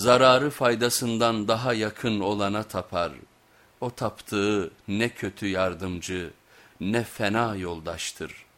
zararı faydasından daha yakın olana tapar. O taptığı ne kötü yardımcı ne fena yoldaştır.''